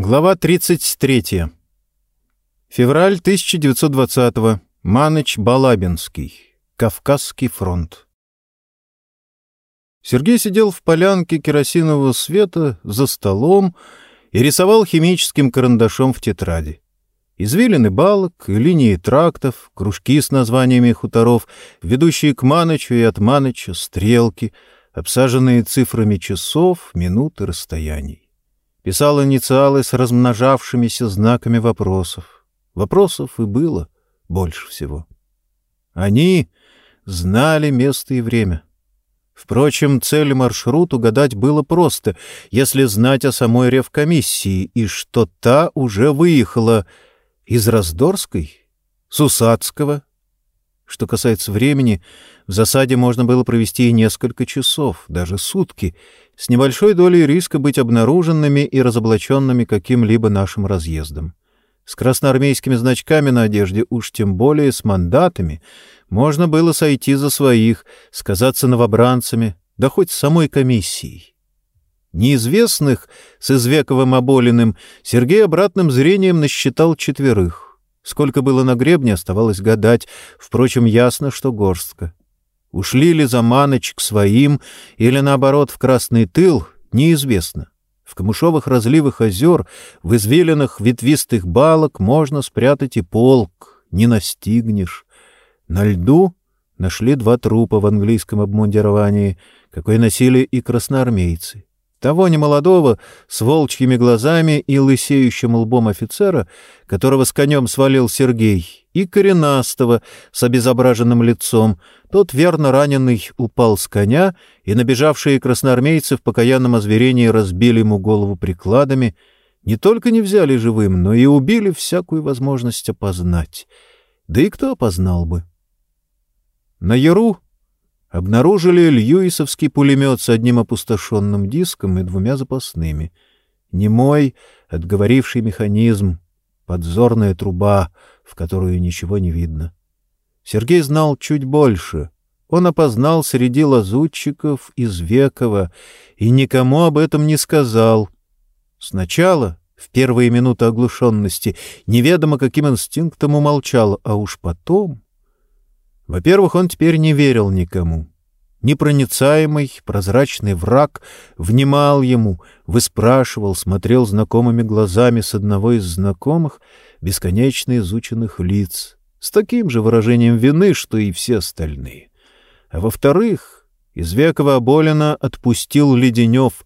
Глава 33. Февраль 1920-го. Маныч Балабинский. Кавказский фронт. Сергей сидел в полянке керосинового света за столом и рисовал химическим карандашом в тетради. Извилины балок, линии трактов, кружки с названиями хуторов, ведущие к Манычу и от Маныча стрелки, обсаженные цифрами часов, минут и расстояний писал инициалы с размножавшимися знаками вопросов. Вопросов и было больше всего. Они знали место и время. Впрочем, цель маршрут угадать было просто, если знать о самой ревкомиссии, и что та уже выехала из Раздорской, Сусадского. Что касается времени, в засаде можно было провести и несколько часов, даже сутки, с небольшой долей риска быть обнаруженными и разоблаченными каким-либо нашим разъездом. С красноармейскими значками на одежде, уж тем более с мандатами, можно было сойти за своих, сказаться новобранцами, да хоть самой комиссией. Неизвестных с Извековым Оболиным Сергей обратным зрением насчитал четверых. Сколько было на гребне, оставалось гадать, впрочем, ясно, что горстка. Ушли ли за Маныч к своим или, наоборот, в Красный тыл, неизвестно. В камышовых разливах озер, в извилинах ветвистых балок можно спрятать и полк, не настигнешь. На льду нашли два трупа в английском обмундировании, какой носили и красноармейцы. Того немолодого, с волчьими глазами и лысеющим лбом офицера, которого с конем свалил Сергей, и коренастого, с обезображенным лицом. Тот, верно раненый, упал с коня, и набежавшие красноармейцы в покаянном озверении разбили ему голову прикладами, не только не взяли живым, но и убили всякую возможность опознать. Да и кто опознал бы? На Яру обнаружили льюисовский пулемет с одним опустошенным диском и двумя запасными. Немой, отговоривший механизм, подзорная труба, в которую ничего не видно. Сергей знал чуть больше. Он опознал среди лазутчиков из Векова и никому об этом не сказал. Сначала, в первые минуты оглушенности, неведомо каким инстинктом умолчал, а уж потом... Во-первых, он теперь не верил никому. Непроницаемый, прозрачный враг внимал ему, выспрашивал, смотрел знакомыми глазами с одного из знакомых, бесконечно изученных лиц, с таким же выражением вины, что и все остальные. А во-вторых, из Векова Оболина отпустил Леденев,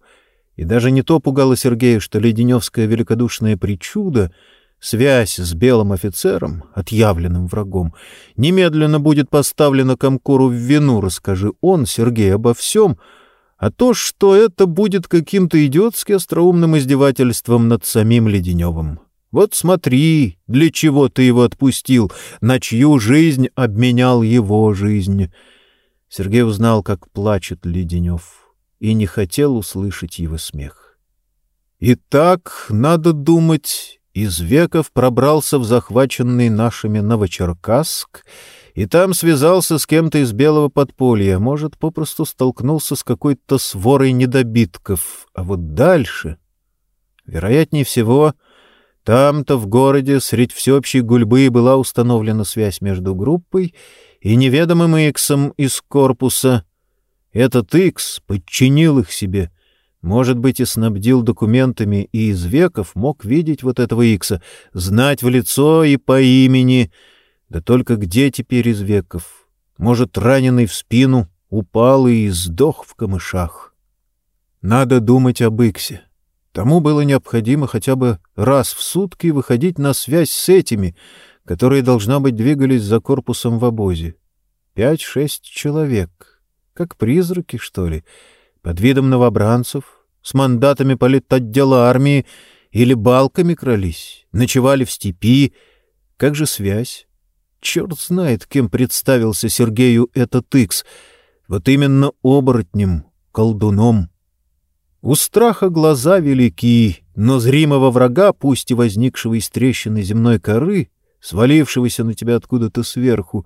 и даже не то пугало Сергея, что Леденевское великодушное причудо — Связь с белым офицером, отъявленным врагом, немедленно будет поставлена Комкору в вину, расскажи он, Сергей, обо всем, а то, что это будет каким-то идиотски остроумным издевательством над самим Леденевым. Вот смотри, для чего ты его отпустил, на чью жизнь обменял его жизнь. Сергей узнал, как плачет Леденев, и не хотел услышать его смех. Итак, надо думать, из веков пробрался в захваченный нашими Новочеркасск и там связался с кем-то из белого подполья, может, попросту столкнулся с какой-то сворой недобитков. А вот дальше... Вероятнее всего, там-то в городе средь всеобщей гульбы была установлена связь между группой и неведомым Иксом из корпуса. Этот Икс подчинил их себе — может быть, и снабдил документами, и из веков мог видеть вот этого Икса, знать в лицо и по имени. Да только где теперь из веков? Может, раненый в спину, упал и сдох в камышах. Надо думать об Иксе. Тому было необходимо хотя бы раз в сутки выходить на связь с этими, которые, должно быть, двигались за корпусом в обозе. Пять-шесть человек. Как призраки, что ли? — под видом новобранцев, с мандатами политотдела армии или балками крались, ночевали в степи. Как же связь? Черт знает, кем представился Сергею этот Икс. Вот именно оборотнем, колдуном. У страха глаза велики, но зримого врага, пусть и возникшего из трещины земной коры, свалившегося на тебя откуда-то сверху,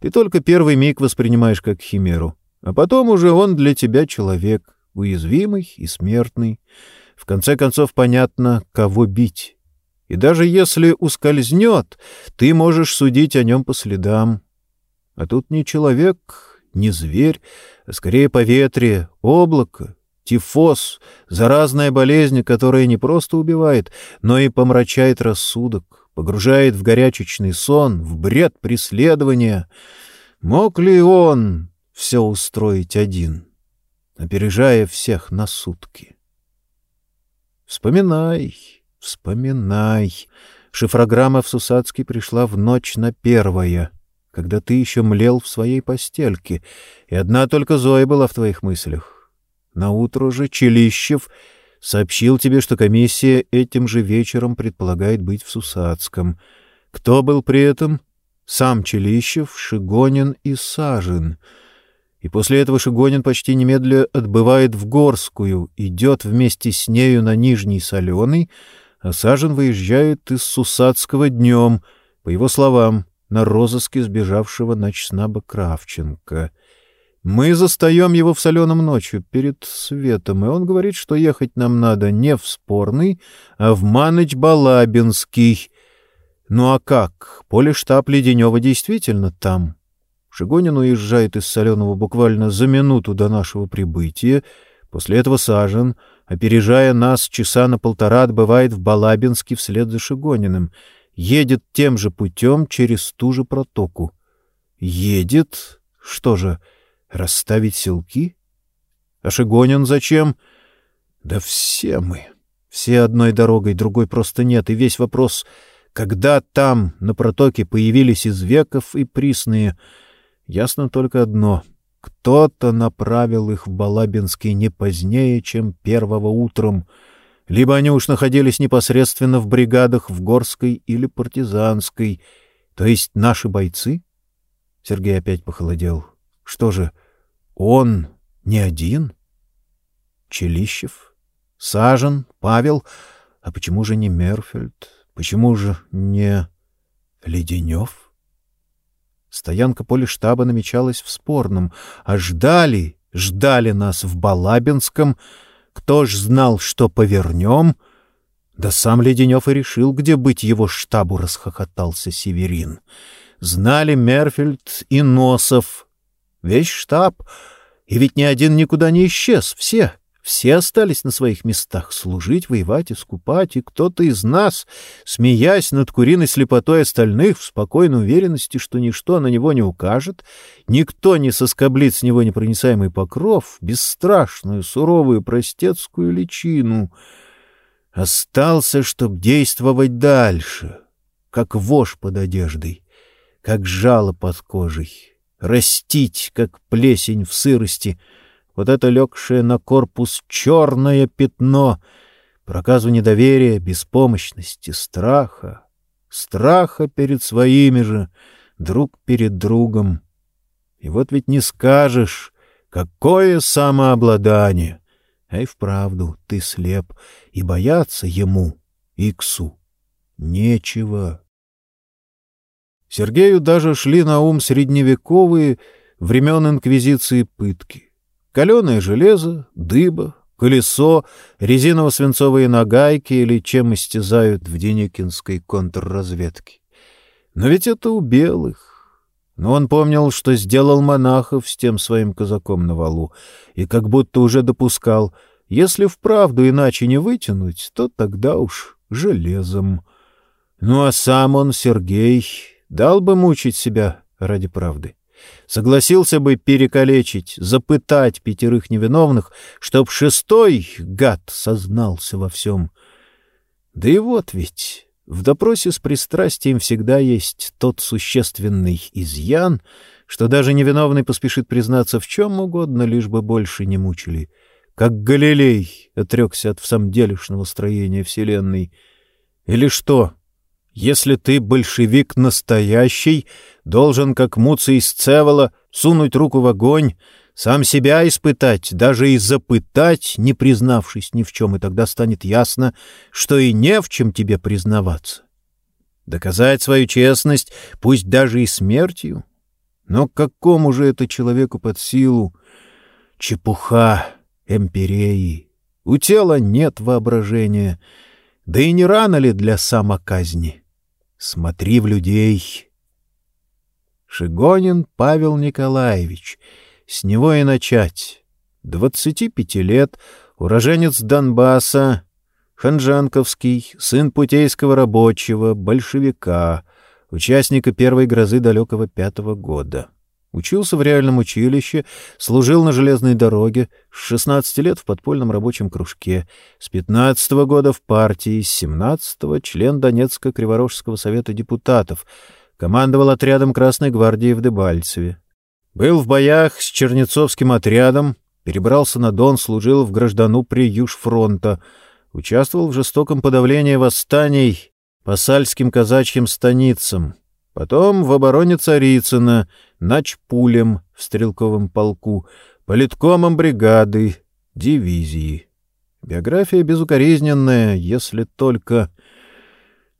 ты только первый миг воспринимаешь как химеру. А потом уже он для тебя человек, уязвимый и смертный. В конце концов понятно, кого бить. И даже если ускользнет, ты можешь судить о нем по следам. А тут не человек, не зверь, а скорее поветрие, облако, тифоз, заразная болезнь, которая не просто убивает, но и помрачает рассудок, погружает в горячечный сон, в бред преследования. Мог ли он все устроить один, опережая всех на сутки? Вспоминай, вспоминай. Шифрограмма в Сусацкий пришла в ночь на первое, когда ты еще млел в своей постельке, и одна только Зоя была в твоих мыслях. На утро же Челищев сообщил тебе, что комиссия этим же вечером предполагает быть в Сусацком. Кто был при этом? Сам Челищев, Шигонин и Сажин — и после этого Шигонин почти немедля отбывает в Горскую, идет вместе с нею на Нижний Соленый, а Сажен выезжает из Сусадского днем, по его словам, на розыске сбежавшего ночснаба Кравченко. Мы застаем его в соленом ночью перед светом, и он говорит, что ехать нам надо не в Спорный, а в Маныч-Балабинский. Ну а как? Поле штаб Леденева действительно там. Шигонин уезжает из Соленого буквально за минуту до нашего прибытия. После этого Сажен, опережая нас часа на полтора, отбывает в Балабинске вслед за Шигониным. Едет тем же путем через ту же протоку. Едет... Что же, расставить селки? А Шигонин зачем? Да все мы. Все одной дорогой, другой просто нет. И весь вопрос, когда там, на протоке, появились из веков и присные — Ясно только одно — кто-то направил их в Балабинский не позднее, чем первого утром, либо они уж находились непосредственно в бригадах в Горской или Партизанской, то есть наши бойцы? Сергей опять похолодел. Что же, он не один? Челищев? Сажен? Павел? А почему же не Мерфельд? Почему же не Леденев? Стоянка полиштаба намечалась в Спорном, а ждали, ждали нас в Балабинском. Кто ж знал, что повернем? Да сам Леденев и решил, где быть его штабу, расхохотался Северин. Знали Мерфельд и Носов. Весь штаб. И ведь ни один никуда не исчез, все. Все остались на своих местах служить, воевать, искупать, и кто-то из нас, смеясь над куриной слепотой остальных, в спокойной уверенности, что ничто на него не укажет, никто не соскоблит с него непроницаемый покров, бесстрашную, суровую, простецкую личину, остался, чтоб действовать дальше, как вошь под одеждой, как жало под кожей, растить, как плесень в сырости — вот это легшее на корпус черное пятно, проказу недоверия, беспомощности, страха, страха перед своими же, друг перед другом. И вот ведь не скажешь, какое самообладание! А и вправду ты слеп, и бояться ему, Иксу, нечего. Сергею даже шли на ум средневековые времен инквизиции пытки. Каленое железо, дыба, колесо, резиново-свинцовые нагайки или чем истязают в Деникинской контрразведке. Но ведь это у белых. Но он помнил, что сделал монахов с тем своим казаком на валу, и как будто уже допускал, если вправду иначе не вытянуть, то тогда уж железом. Ну а сам он, Сергей, дал бы мучить себя ради правды. Согласился бы перекалечить, запытать пятерых невиновных, чтоб шестой гад сознался во всем. Да и вот ведь в допросе с пристрастием всегда есть тот существенный изъян, что даже невиновный поспешит признаться в чем угодно, лишь бы больше не мучили. Как Галилей отрекся от всамделишного строения Вселенной. Или что, если ты большевик настоящий, должен, как Муций из Цевола, сунуть руку в огонь, сам себя испытать, даже и запытать, не признавшись ни в чем, и тогда станет ясно, что и не в чем тебе признаваться. Доказать свою честность, пусть даже и смертью. Но какому же это человеку под силу? Чепуха, эмпиреи, У тела нет воображения. Да и не рано ли для самоказни? Смотри в людей. Шигонин Павел Николаевич. С него и начать. Двадцати пяти лет, уроженец Донбасса, Ханжанковский, сын путейского рабочего, большевика, участника первой грозы далекого пятого года. Учился в реальном училище, служил на железной дороге, с 16 лет в подпольном рабочем кружке, с 15 -го года в партии, с 17 член Донецко-Криворожского совета депутатов, командовал отрядом Красной гвардии в Дебальцеве. Был в боях с Чернецовским отрядом, перебрался на Дон, служил в граждану при Южфронта, участвовал в жестоком подавлении восстаний по сальским казачьим станицам, потом в обороне Царицына, начпулем в стрелковом полку, политкомом бригады, дивизии. Биография безукоризненная, если только...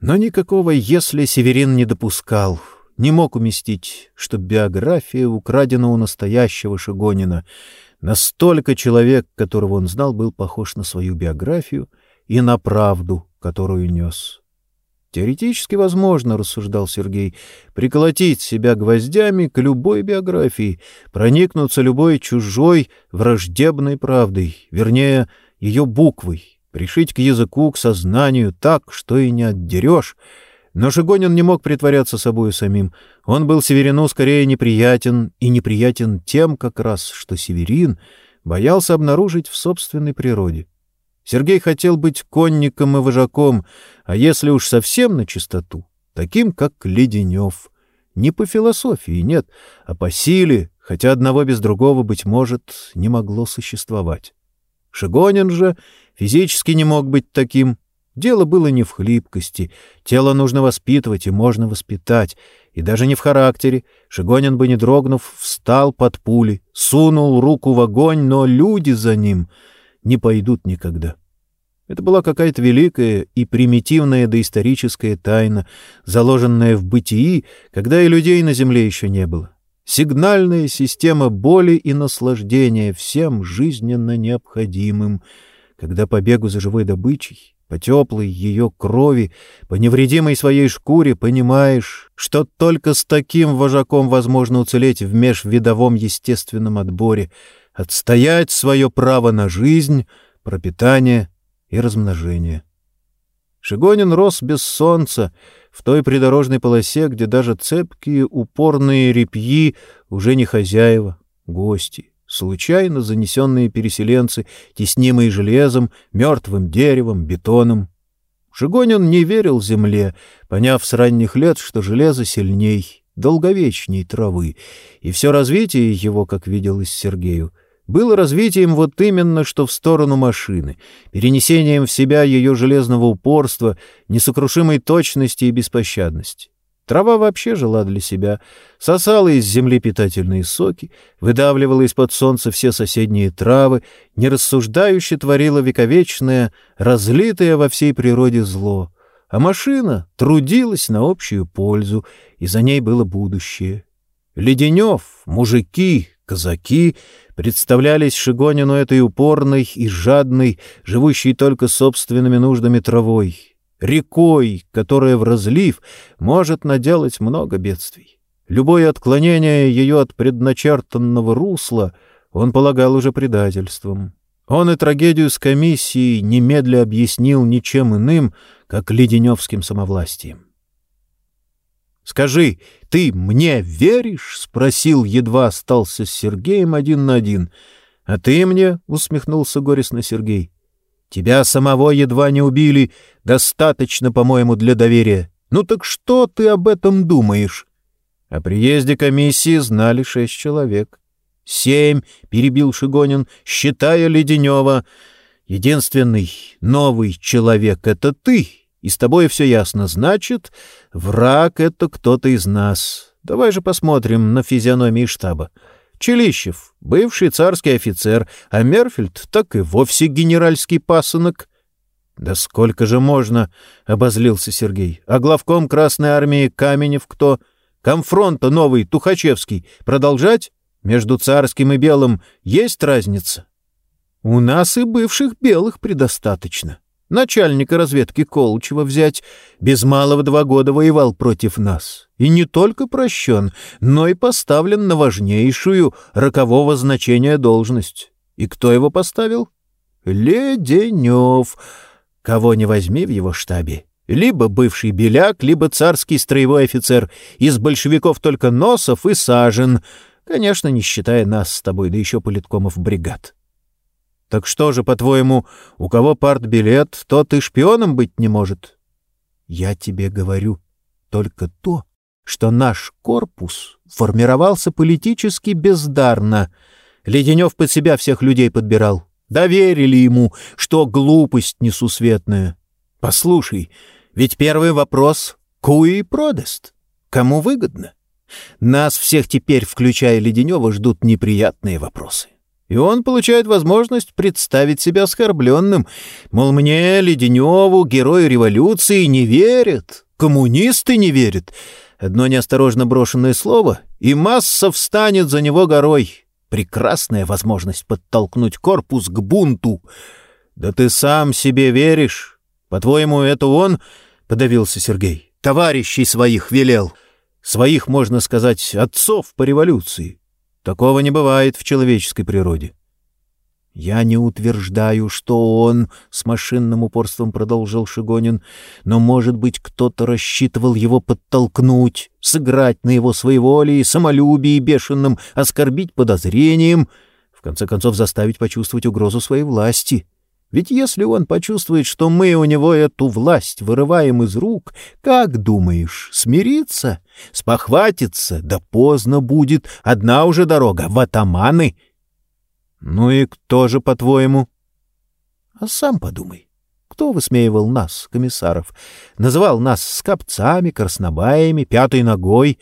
Но никакого «если» Северин не допускал, не мог уместить, что биография украдена у настоящего Шигонина. Настолько человек, которого он знал, был похож на свою биографию и на правду, которую нес. Теоретически возможно, рассуждал Сергей, приколотить себя гвоздями к любой биографии, проникнуться любой чужой враждебной правдой, вернее, ее буквой, пришить к языку, к сознанию так, что и не отдерешь. Но Шигонин не мог притворяться собою самим. Он был Северину скорее неприятен, и неприятен тем как раз, что Северин боялся обнаружить в собственной природе. Сергей хотел быть конником и вожаком, а если уж совсем на чистоту, таким, как Леденев. Не по философии, нет, а по силе, хотя одного без другого, быть может, не могло существовать. Шигонин же физически не мог быть таким. Дело было не в хлипкости. Тело нужно воспитывать и можно воспитать. И даже не в характере. Шигонин бы, не дрогнув, встал под пули, сунул руку в огонь, но люди за ним — не пойдут никогда. Это была какая-то великая и примитивная доисторическая тайна, заложенная в бытии, когда и людей на земле еще не было. Сигнальная система боли и наслаждения всем жизненно необходимым, когда по бегу за живой добычей, по теплой ее крови, по невредимой своей шкуре понимаешь, что только с таким вожаком возможно уцелеть в межвидовом естественном отборе — отстоять свое право на жизнь, пропитание и размножение. Шигонин рос без солнца, в той придорожной полосе, где даже цепкие упорные репьи уже не хозяева, гости, случайно занесенные переселенцы, теснимые железом, мертвым деревом, бетоном. Шигонин не верил земле, поняв с ранних лет, что железо сильней, долговечней травы, и все развитие его, как виделось Сергею, — было развитием вот именно что в сторону машины, перенесением в себя ее железного упорства, несокрушимой точности и беспощадности. Трава вообще жила для себя, сосала из земли питательные соки, выдавливала из-под солнца все соседние травы, нерассуждающе творила вековечное, разлитое во всей природе зло. А машина трудилась на общую пользу, и за ней было будущее. Леденев, мужики, казаки представлялись Шигонину этой упорной и жадной, живущей только собственными нуждами травой, рекой, которая в разлив может наделать много бедствий. Любое отклонение ее от предначертанного русла он полагал уже предательством. Он и трагедию с комиссией немедля объяснил ничем иным, как леденевским самовластием. «Скажи, ты мне веришь?» — спросил, едва остался с Сергеем один на один. «А ты мне?» — усмехнулся горестно Сергей. «Тебя самого едва не убили. Достаточно, по-моему, для доверия. Ну так что ты об этом думаешь?» О приезде комиссии знали шесть человек. «Семь», — перебил Шигонин, — «считая Леденева. Единственный новый человек — это ты, и с тобой все ясно. Значит, враг — это кто-то из нас. Давай же посмотрим на физиономии штаба. Челищев — бывший царский офицер, а Мерфельд — так и вовсе генеральский пасынок. — Да сколько же можно? — обозлился Сергей. — А главком Красной Армии Каменев кто? Комфронта новый, Тухачевский. Продолжать? Между царским и белым есть разница? — У нас и бывших белых предостаточно. Начальника разведки Колчева взять. Без малого два года воевал против нас. И не только прощен, но и поставлен на важнейшую, рокового значения должность. И кто его поставил? Леденев. Кого не возьми в его штабе. Либо бывший беляк, либо царский строевой офицер. Из большевиков только Носов и Сажен. Конечно, не считая нас с тобой, да еще политкомов бригад. Так что же, по-твоему, у кого партбилет, тот и шпионом быть не может? Я тебе говорю только то, что наш корпус формировался политически бездарно. Леденев под себя всех людей подбирал. Доверили ему, что глупость несусветная. Послушай, ведь первый вопрос — куи продаст? Кому выгодно? Нас всех теперь, включая Леденева, ждут неприятные вопросы. И он получает возможность представить себя оскорбленным. Мол, мне, Леденеву, герою революции, не верят. Коммунисты не верят. Одно неосторожно брошенное слово, и масса встанет за него горой. Прекрасная возможность подтолкнуть корпус к бунту. Да ты сам себе веришь? По-твоему, это он? — подавился Сергей. Товарищей своих велел. Своих, можно сказать, отцов по революции. Такого не бывает в человеческой природе. «Я не утверждаю, что он...» — с машинным упорством продолжил Шигонин. «Но, может быть, кто-то рассчитывал его подтолкнуть, сыграть на его своеволии, самолюбии бешеным, оскорбить подозрением, в конце концов заставить почувствовать угрозу своей власти. Ведь если он почувствует, что мы у него эту власть вырываем из рук, как думаешь, смириться, спохватиться? Да поздно будет, одна уже дорога, в атаманы. Ну и кто же, по-твоему? А сам подумай. Кто высмеивал нас, комиссаров? Называл нас скопцами, краснобаями, пятой ногой.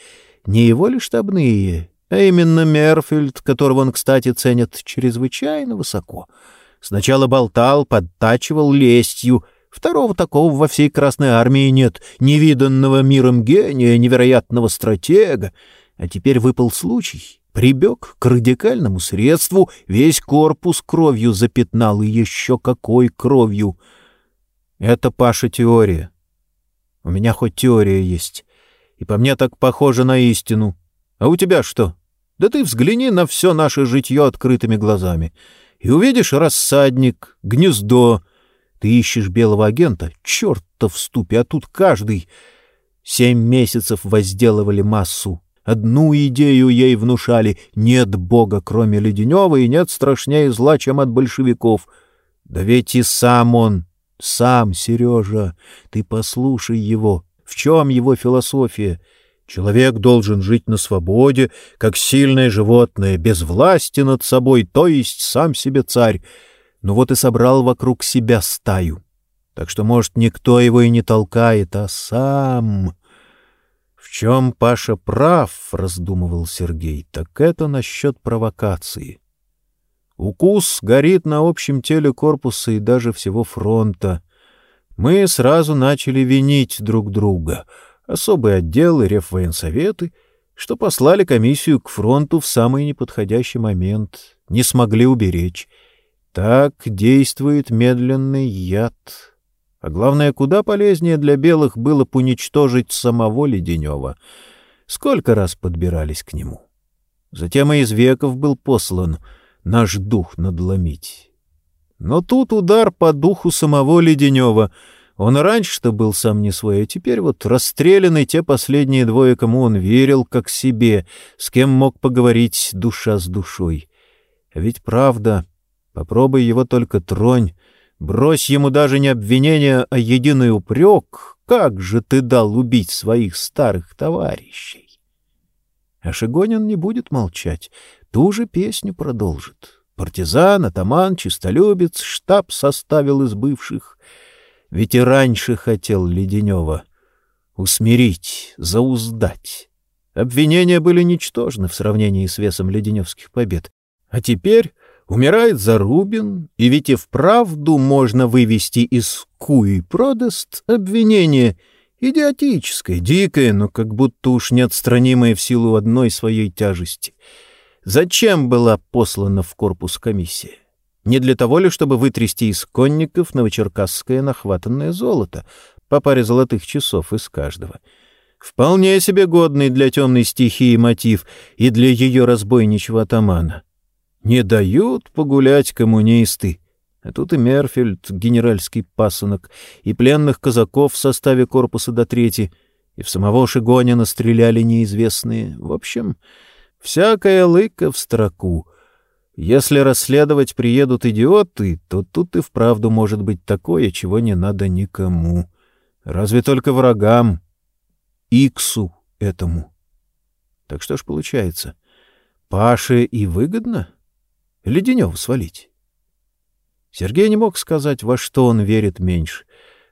Не его ли штабные, а именно Мерфельд, которого он, кстати, ценит чрезвычайно высоко — Сначала болтал, подтачивал лестью. Второго такого во всей Красной Армии нет, невиданного миром гения, невероятного стратега. А теперь выпал случай. Прибег к радикальному средству, весь корпус кровью запятнал, и еще какой кровью. Это, Паша, теория. У меня хоть теория есть, и по мне так похоже на истину. А у тебя что? Да ты взгляни на все наше житье открытыми глазами и увидишь рассадник, гнездо. Ты ищешь белого агента, черт-то в ступе, а тут каждый. Семь месяцев возделывали массу. Одну идею ей внушали — нет Бога, кроме Леденева, и нет страшнее зла, чем от большевиков. Да ведь и сам он, сам, Сережа, ты послушай его. В чем его философия? Человек должен жить на свободе, как сильное животное, без власти над собой, то есть сам себе царь. Ну вот и собрал вокруг себя стаю. Так что, может, никто его и не толкает, а сам... В чем Паша прав, — раздумывал Сергей, — так это насчет провокации. Укус горит на общем теле корпуса и даже всего фронта. Мы сразу начали винить друг друга — особые отделы, реввоенсоветы, что послали комиссию к фронту в самый неподходящий момент, не смогли уберечь. Так действует медленный яд. А главное, куда полезнее для белых было уничтожить самого Леденева. Сколько раз подбирались к нему. Затем и из веков был послан наш дух надломить. Но тут удар по духу самого Леденева — он раньше-то был сам не свой, а теперь вот расстрелянный те последние двое, кому он верил, как себе, с кем мог поговорить душа с душой. Ведь правда, попробуй его только тронь, брось ему даже не обвинение, а единый упрек, как же ты дал убить своих старых товарищей? А Шигонин не будет молчать, ту же песню продолжит. Партизан, атаман, чистолюбец, штаб составил из бывших — ведь и раньше хотел Леденева усмирить, зауздать. Обвинения были ничтожны в сравнении с весом леденевских побед. А теперь умирает Зарубин, и ведь и вправду можно вывести из Куи Продаст обвинение идиотическое, дикое, но как будто уж неотстранимое в силу одной своей тяжести. Зачем была послана в корпус комиссия? Не для того ли, чтобы вытрясти из конников новочеркасское нахватанное золото, по паре золотых часов из каждого? Вполне себе годный для темной стихии мотив и для ее разбойничего атамана. Не дают погулять коммунисты. А тут и Мерфельд, генеральский пасынок, и пленных казаков в составе корпуса до трети, и в самого Шигонина стреляли неизвестные. В общем, всякая лыка в строку. Если расследовать приедут идиоты, то тут и вправду может быть такое, чего не надо никому. Разве только врагам. Иксу этому. Так что ж получается? Паше и выгодно? Леденев свалить? Сергей не мог сказать, во что он верит меньше.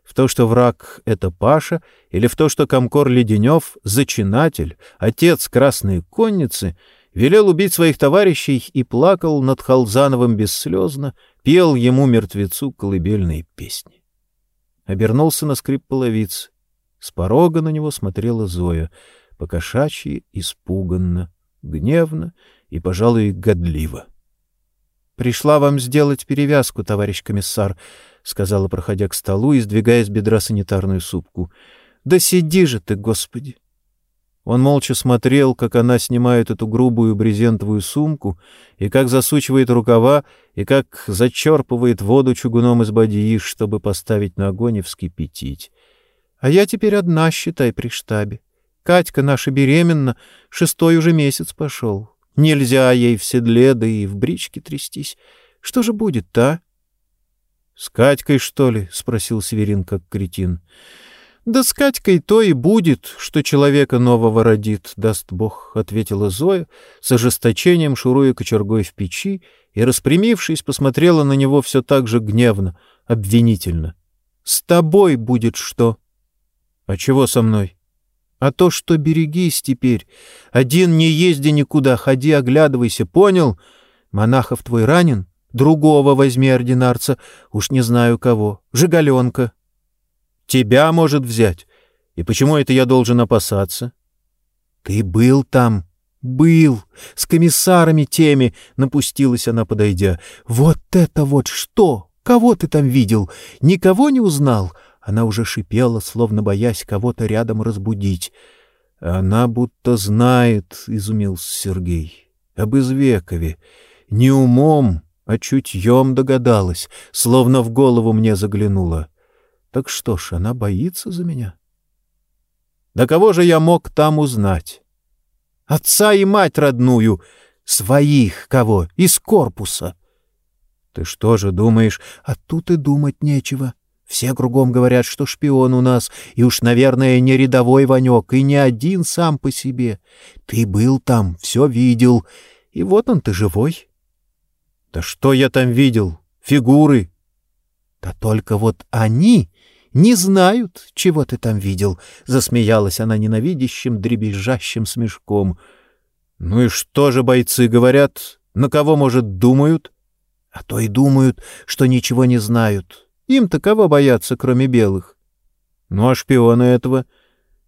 В то, что враг — это Паша, или в то, что Комкор Леденев, зачинатель, отец Красной Конницы, велел убить своих товарищей и плакал над Халзановым бесслезно, пел ему, мертвецу, колыбельные песни. Обернулся на скрип половиц. С порога на него смотрела Зоя, покошачьи, испуганно, гневно и, пожалуй, годливо. Пришла вам сделать перевязку, товарищ комиссар, сказала, проходя к столу и сдвигая с бедра санитарную супку. Да сиди же ты, господи. Он молча смотрел, как она снимает эту грубую брезентовую сумку, и как засучивает рукава, и как зачерпывает воду чугуном из бадьи, чтобы поставить на огонь и вскипятить. А я теперь одна, считай, при штабе. Катька наша беременна, шестой уже месяц пошел. Нельзя ей в седле, да и в бричке трястись. Что же будет-то, а? — С Катькой, что ли? — спросил Северин, как кретин. — Да с Катькой то и будет, что человека нового родит, даст Бог, — ответила Зоя, с ожесточением шуруя кочергой в печи, и, распрямившись, посмотрела на него все так же гневно, обвинительно. — С тобой будет что? — А чего со мной? — а то, что берегись теперь. Один не езди никуда, ходи, оглядывайся, понял? Монахов твой ранен? Другого возьми ординарца, уж не знаю кого. Жигаленка. Тебя может взять. И почему это я должен опасаться? Ты был там, был, с комиссарами теми, напустилась она, подойдя. Вот это вот что! Кого ты там видел? Никого не узнал? Она уже шипела, словно боясь кого-то рядом разбудить. Она будто знает, — изумился Сергей, — об Извекове. Не умом, а чутьем догадалась, словно в голову мне заглянула. Так что ж, она боится за меня? Да кого же я мог там узнать? Отца и мать родную, своих кого, из корпуса. Ты что же думаешь, а тут и думать нечего. Все кругом говорят, что шпион у нас, и уж, наверное, не рядовой Ванек, и не один сам по себе. Ты был там, все видел, и вот он ты живой. Да что я там видел? Фигуры. Да только вот они не знают, чего ты там видел, — засмеялась она ненавидящим, дребезжащим смешком. Ну и что же бойцы говорят? На кого, может, думают? А то и думают, что ничего не знают. Им-то кого бояться, кроме белых? Ну, а шпионы этого?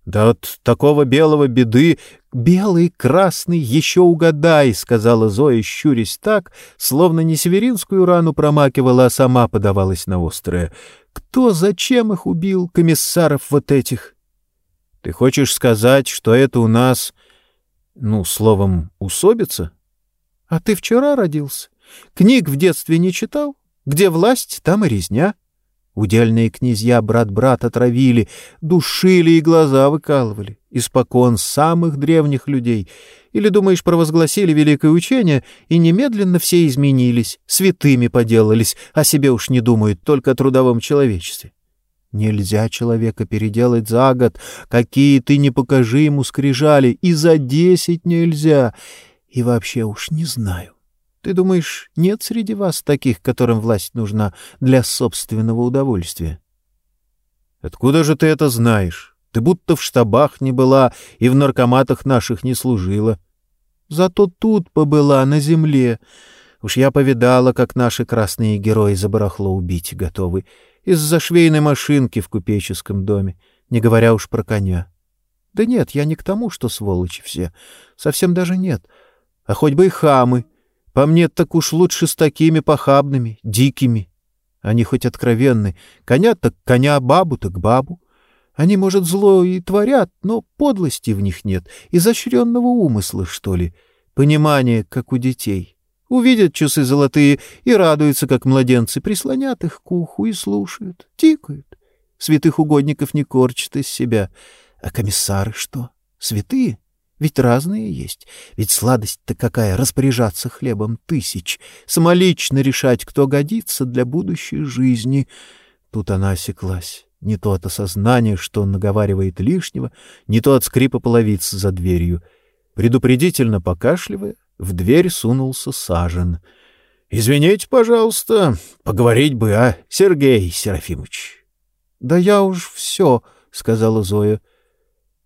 Да от такого белого беды... Белый, красный, еще угадай, — сказала Зоя, щурясь так, словно не северинскую рану промакивала, а сама подавалась на острое. Кто, зачем их убил, комиссаров вот этих? Ты хочешь сказать, что это у нас, ну, словом, усобица? А ты вчера родился? Книг в детстве не читал? Где власть, там и резня. Удельные князья брат-брат отравили, душили и глаза выкалывали. Испокон самых древних людей. Или, думаешь, провозгласили великое учение, и немедленно все изменились, святыми поделались, а себе уж не думают только о трудовом человечестве. Нельзя человека переделать за год, какие ты не покажи ему скрижали, и за десять нельзя. И вообще уж не знаю. Ты думаешь, нет среди вас таких, которым власть нужна для собственного удовольствия? Откуда же ты это знаешь? Ты будто в штабах не была и в наркоматах наших не служила. Зато тут побыла, на земле. Уж я повидала, как наши красные герои за барахло убить готовы. Из-за швейной машинки в купеческом доме, не говоря уж про коня. Да нет, я не к тому, что сволочи все. Совсем даже нет. А хоть бы и хамы — По мне, так уж лучше с такими похабными, дикими. Они хоть откровенны. Коня так коня, бабу так бабу. Они, может, зло и творят, но подлости в них нет, изощренного умысла, что ли, понимания, как у детей. Увидят часы золотые и радуются, как младенцы, прислонят их к уху и слушают, тикают. Святых угодников не корчат из себя. А комиссары что? Святые? Ведь разные есть. Ведь сладость-то какая — распоряжаться хлебом тысяч, самолично решать, кто годится для будущей жизни. Тут она осеклась. Не то от осознания, что наговаривает лишнего, не то от скрипа половиц за дверью. Предупредительно покашливая, в дверь сунулся Сажен. — Извините, пожалуйста, поговорить бы, а, Сергей Серафимович? — Да я уж все, — сказала Зоя. —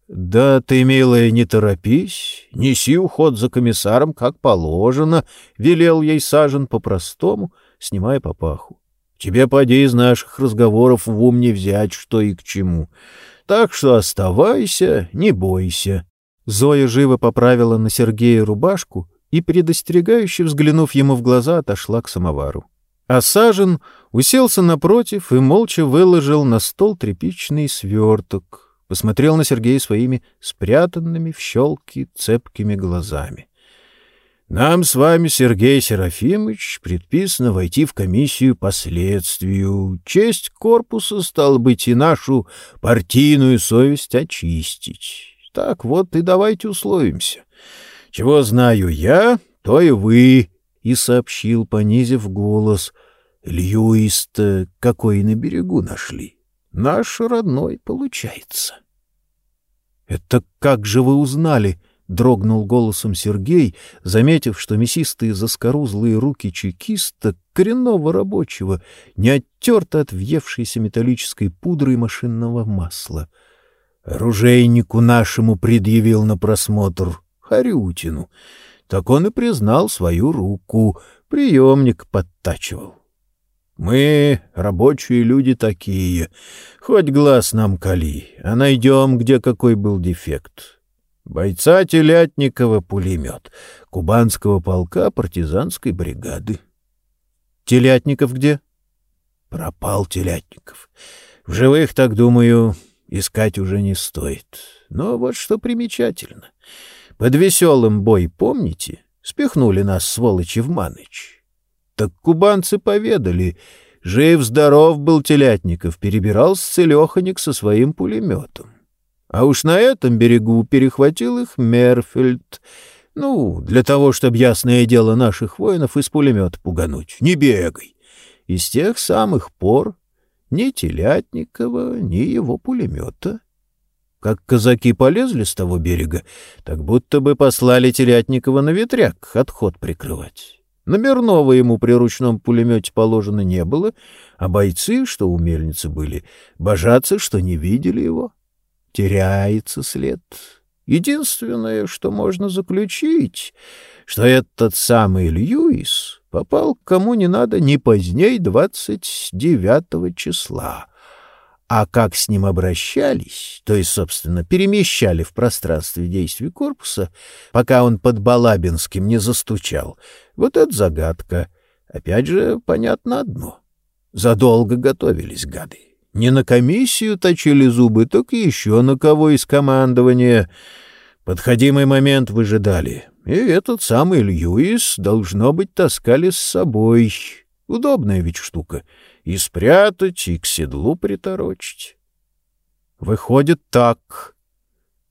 «Да ты, милая, не торопись, неси уход за комиссаром, как положено», — велел ей Сажен по-простому, снимая папаху. «Тебе, поди, из наших разговоров в ум не взять, что и к чему. Так что оставайся, не бойся». Зоя живо поправила на Сергея рубашку и, предостерегающе взглянув ему в глаза, отошла к самовару. А Сажен уселся напротив и молча выложил на стол тряпичный сверток — посмотрел на Сергея своими спрятанными в щелки цепкими глазами. «Нам с вами, Сергей Серафимович, предписано войти в комиссию по следствию. Честь корпуса, стал быть, и нашу партийную совесть очистить. Так вот и давайте условимся. Чего знаю я, то и вы» и сообщил, понизив голос. Льюис-то какой на берегу нашли. Наш родной получается. — Это как же вы узнали? — дрогнул голосом Сергей, заметив, что мясистые заскорузлые руки чекиста, коренного рабочего, не оттерты от въевшейся металлической пудры и машинного масла. Оружейнику нашему предъявил на просмотр Харютину. Так он и признал свою руку, приемник подтачивал. Мы, рабочие люди, такие. Хоть глаз нам кали, а найдем, где какой был дефект. Бойца Телятникова пулемет, кубанского полка партизанской бригады. Телятников где? Пропал Телятников. В живых, так думаю, искать уже не стоит. Но вот что примечательно. Под веселым бой, помните, спихнули нас, сволочи, в Маныч. Так кубанцы поведали. Жив-здоров был Телятников, перебирался целеханик со своим пулеметом. А уж на этом берегу перехватил их Мерфельд. Ну, для того, чтобы, ясное дело, наших воинов из пулемета пугануть. Не бегай. И с тех самых пор ни Телятникова, ни его пулемета. Как казаки полезли с того берега, так будто бы послали Телятникова на ветряк отход прикрывать. Номерного ему при ручном пулемете положено не было, а бойцы, что у мельницы были, божатся, что не видели его. Теряется след. Единственное, что можно заключить, что этот самый Льюис попал к кому не надо не поздней 29 числа — а как с ним обращались, то есть, собственно, перемещали в пространстве действий корпуса, пока он под Балабинским не застучал, вот это загадка. Опять же, понятно одно. Задолго готовились гады. Не на комиссию точили зубы, так еще на кого из командования. Подходимый момент выжидали. И этот самый Льюис, должно быть, таскали с собой. Удобная ведь штука — и спрятать, и к седлу приторочить. Выходит так.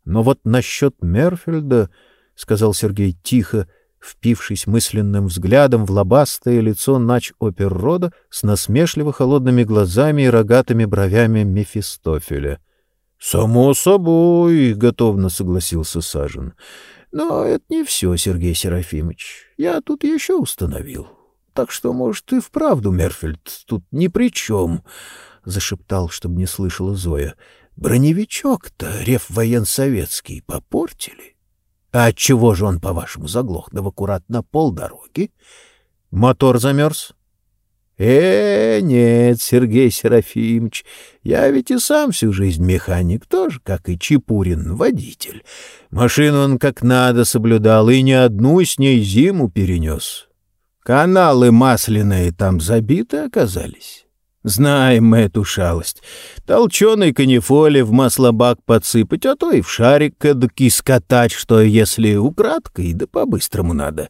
Но вот насчет Мерфельда, — сказал Сергей тихо, впившись мысленным взглядом в лобастое лицо нач-оперрода с насмешливо холодными глазами и рогатыми бровями Мефистофеля. — Само собой, — готовно согласился Сажен. — Но это не все, Сергей Серафимович. Я тут еще установил. Так что, может, и вправду Мерфельд тут ни при чем, — зашептал, чтобы не слышала Зоя. — Броневичок-то рев военсоветский попортили. А отчего же он, по-вашему, заглох да в аккурат на полдороги? Мотор замерз? Э, нет, Сергей Серафимович, я ведь и сам всю жизнь механик, тоже, как и Чепурин, водитель. Машину он как надо соблюдал и ни одну с ней зиму перенес. Каналы масляные там забиты оказались. Знаем мы эту шалость. Толченой канифоли в маслобак подсыпать, а то и в шарик эдакий скатать, что если украдкой, да по-быстрому надо.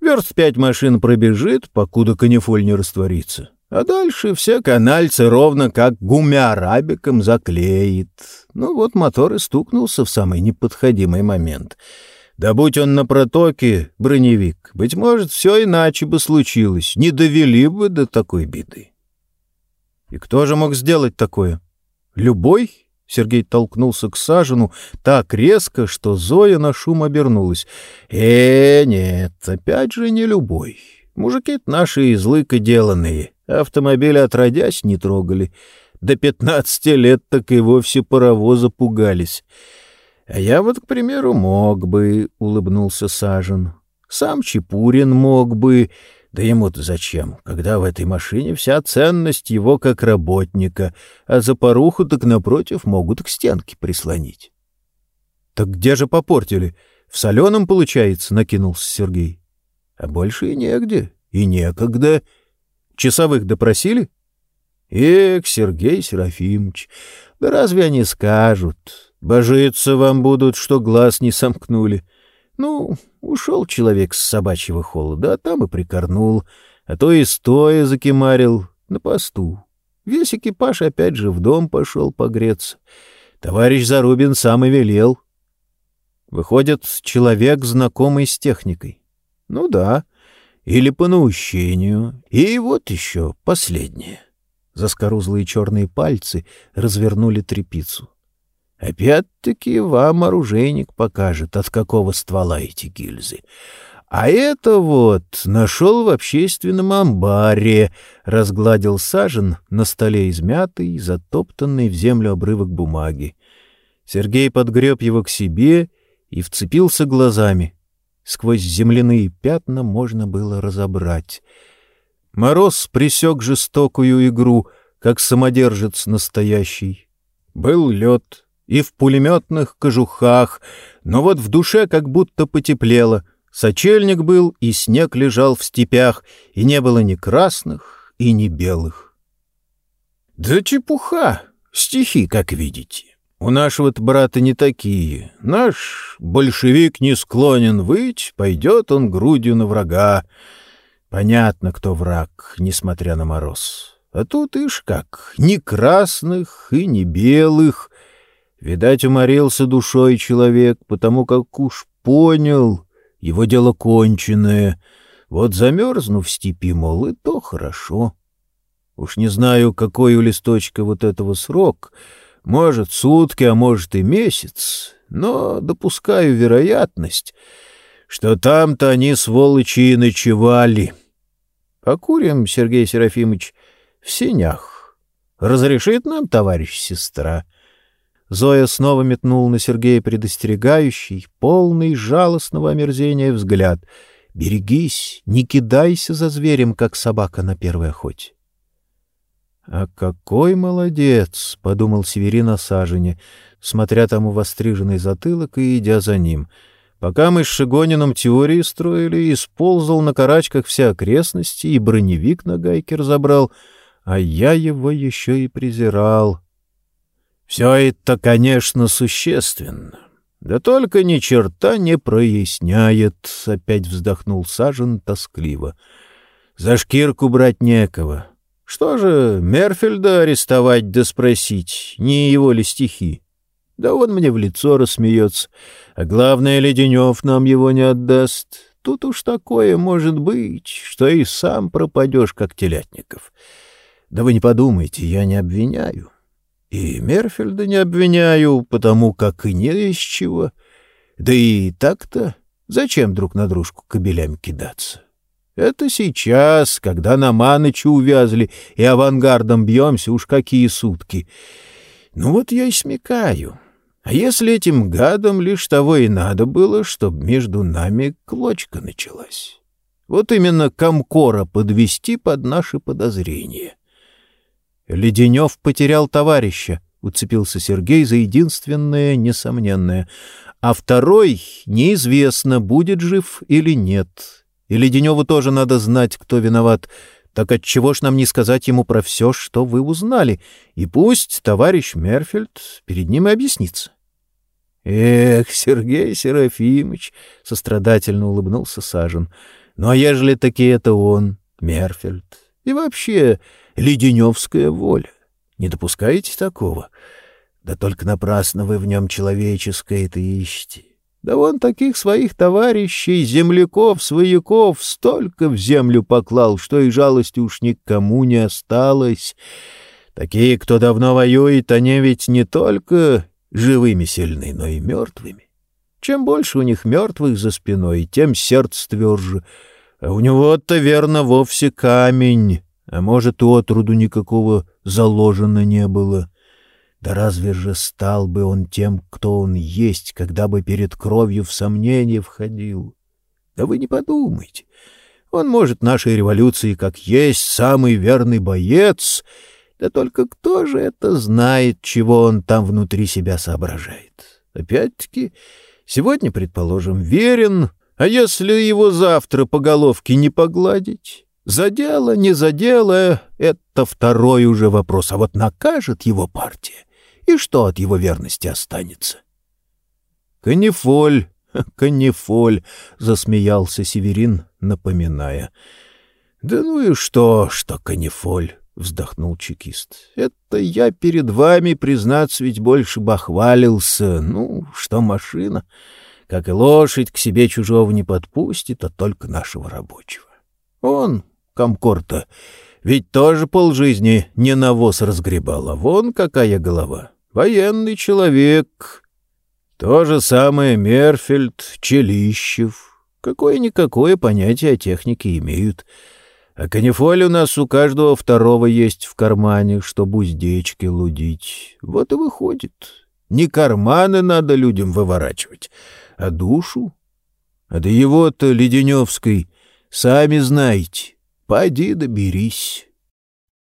Верст пять машин пробежит, покуда канифоль не растворится. А дальше все канальцы ровно как гумиарабиком заклеит. Ну вот мотор и стукнулся в самый неподходимый момент. Да будь он на протоке, броневик, быть может, все иначе бы случилось, не довели бы до такой беды. И кто же мог сделать такое? Любой? Сергей толкнулся к Сажину так резко, что Зоя на шум обернулась. «Э, нет, опять же не любой. Мужики наши излыко деланные. Автомобили отродясь не трогали. До пятнадцати лет так и вовсе паровоза пугались. А я вот, к примеру, мог бы, — улыбнулся Сажин. Сам Чепурин мог бы, да ему-то зачем, когда в этой машине вся ценность его как работника, а за поруху так напротив могут к стенке прислонить. — Так где же попортили? В соленом, получается, — накинулся Сергей. — А больше и негде, и некогда. Часовых допросили? — Эх, Сергей Серафимович, да разве они скажут? Божиться вам будут, что глаз не сомкнули. Ну, ушел человек с собачьего холода, а там и прикорнул, а то и стоя закимарил на посту. Весь экипаж опять же в дом пошел погреться. Товарищ Зарубин сам и велел. Выходит, человек, знакомый с техникой. Ну да, или по наущению. И вот еще последнее. Заскорузлые черные пальцы развернули трепицу. Опять-таки вам оружейник покажет, от какого ствола эти гильзы. А это вот нашел в общественном амбаре, разгладил сажен на столе измятый, затоптанный в землю обрывок бумаги. Сергей подгреб его к себе и вцепился глазами. Сквозь земляные пятна можно было разобрать. Мороз присек жестокую игру, как самодержец настоящий. Был лед, и в пулеметных кожухах, но вот в душе как будто потеплело. Сочельник был, и снег лежал в степях, и не было ни красных, и ни белых. Да чепуха! Стихи, как видите. У нашего-то брата не такие. Наш большевик не склонен выть, пойдет он грудью на врага. Понятно, кто враг, несмотря на мороз. А тут ишь как, ни красных и ни белых, Видать, уморился душой человек, потому как уж понял, его дело конченое. Вот замерзну в степи, мол, и то хорошо. Уж не знаю, какой у листочка вот этого срок, может, сутки, а может и месяц, но допускаю вероятность, что там-то они, сволочи, и ночевали. Покурим, Сергей Серафимович, в сенях. Разрешит нам, товарищ сестра? Зоя снова метнул на Сергея предостерегающий, полный жалостного омерзения взгляд. «Берегись, не кидайся за зверем, как собака на первой охоте». «А какой молодец!» — подумал Северин о Сажине, смотря тому востриженный затылок и идя за ним. Пока мы с Шигонином теории строили, исползал на карачках все окрестности и броневик на гайке разобрал, а я его еще и презирал. Все это, конечно, существенно. Да только ни черта не проясняет, — опять вздохнул Сажен тоскливо. За шкирку брать некого. Что же, Мерфельда арестовать да спросить, не его ли стихи? Да он мне в лицо рассмеется. А главное, Леденев нам его не отдаст. Тут уж такое может быть, что и сам пропадешь, как Телятников. Да вы не подумайте, я не обвиняю. И Мерфельда не обвиняю, потому как и не из чего. Да и так-то зачем друг на дружку кобелями кидаться? Это сейчас, когда на Маныча увязли и авангардом бьемся, уж какие сутки. Ну вот я и смекаю. А если этим гадам лишь того и надо было, чтобы между нами клочка началась? Вот именно Комкора подвести под наши подозрения. Леденев потерял товарища, уцепился Сергей за единственное несомненное, а второй неизвестно, будет жив или нет. И Леденеву тоже надо знать, кто виноват. Так отчего ж нам не сказать ему про все, что вы узнали? И пусть товарищ Мерфельд перед ним и объяснится. — Эх, Сергей Серафимович! — сострадательно улыбнулся Сажен. — Ну а ежели таки это он, Мерфельд? И вообще, леденевская воля. Не допускаете такого? Да только напрасно вы в нем человеческое-то ищете. Да вон таких своих товарищей, земляков, свояков столько в землю поклал, что и жалости уж никому не осталось. Такие, кто давно воюет, они ведь не только живыми сильны, но и мертвыми. Чем больше у них мертвых за спиной, тем сердце тверже. А у него-то, верно, вовсе камень, а может, и отруду никакого заложено не было. Да разве же стал бы он тем, кто он есть, когда бы перед кровью в сомнение входил? Да вы не подумайте. Он, может, нашей революции как есть самый верный боец, да только кто же это знает, чего он там внутри себя соображает? Опять-таки, сегодня, предположим, верен, а если его завтра по головке не погладить? За дело, не за дело — это второй уже вопрос, а вот накажет его партия и что от его верности останется? «Канифоль, канифоль!» — засмеялся Северин, напоминая. «Да ну и что, что канифоль?» — вздохнул чекист. «Это я перед вами, признаться, ведь больше бахвалился. Ну, что машина, как и лошадь, к себе чужого не подпустит, а только нашего рабочего. Он, комкорта, ведь тоже полжизни не навоз разгребал, а вон какая голова. Военный человек. То же самое Мерфельд, Челищев. Какое-никакое понятие о технике имеют. А канифоль у нас у каждого второго есть в кармане, чтобы уздечки лудить. Вот и выходит. Не карманы надо людям выворачивать, а душу. А до его-то Леденевской, сами знаете, поди доберись».